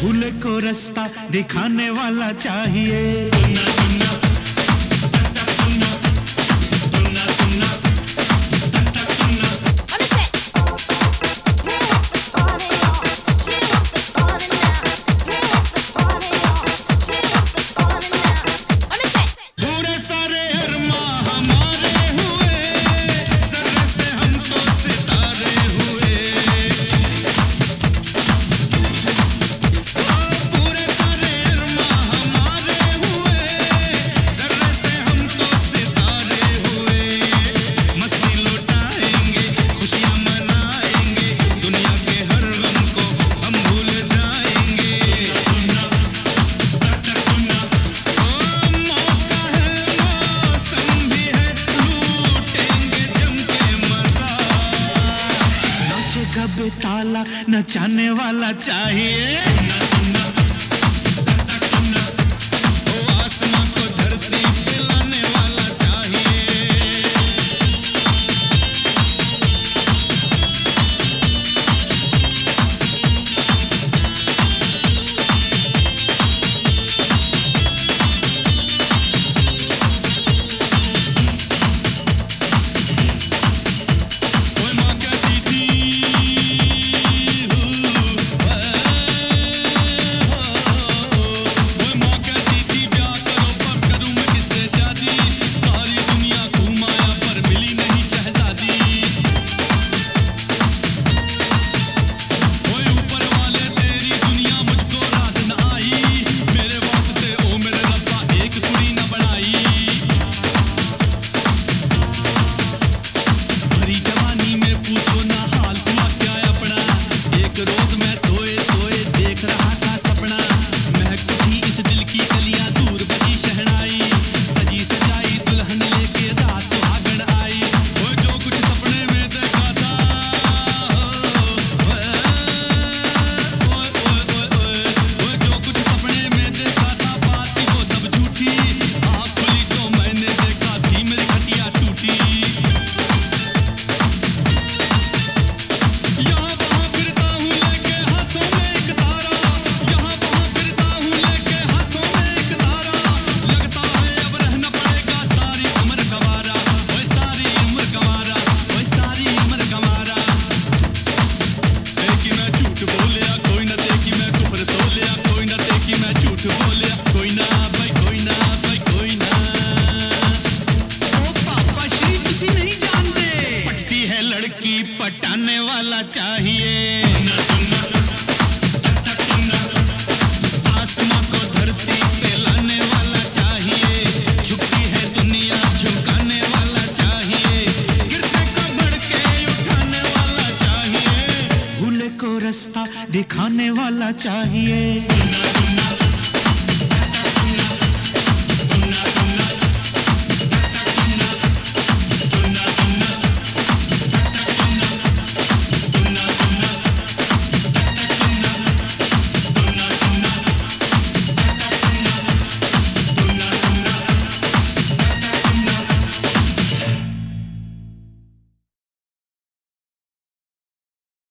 भूले को रास्ता दिखाने वाला चाहिए। सुना सुना पे ताला नचाने वाला चाहिए ना, ना। लड़की पटाने वाला चाहिए। धरती वाला चाहिए। झुकी है दुनिया, झुकाने वाला चाहिए। वाला चाहिए। को दिखाने वाला चाहिए।